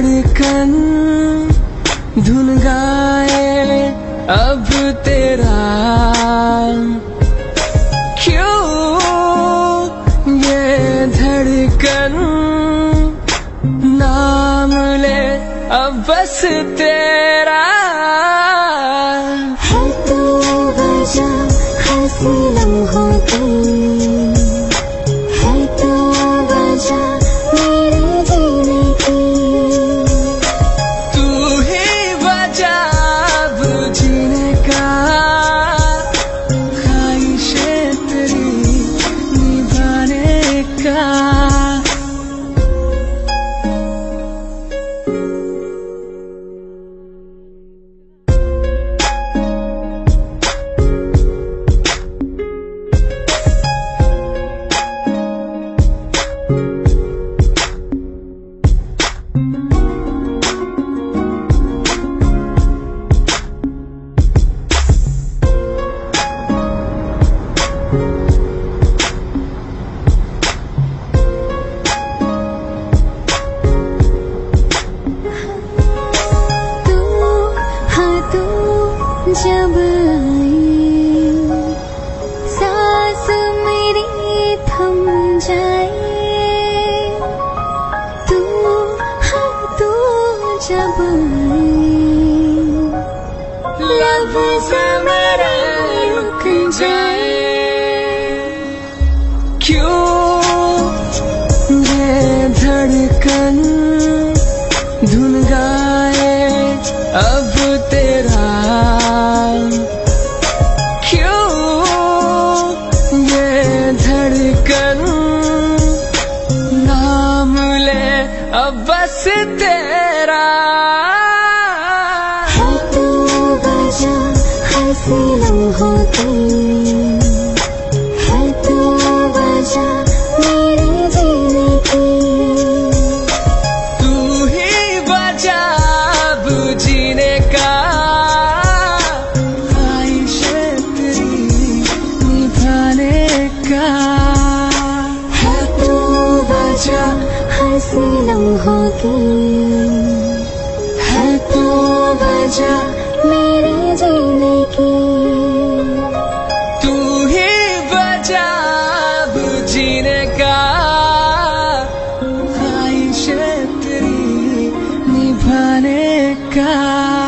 धड़कन धुन गाए अब तेरा क्यों ये धड़कन नाम ले अब बस तेरा जब सांस मेरी थम जाए तू हाँ तू तो जब लफ्ज़ मेरा रुक जाए। से तेरा। है तू गजब हँसी लम्हों तुम। लम्हों की है तू वजह मेरे जीने की तू ही वजह अब जीने का ख्वाहिश तेरी निभाने का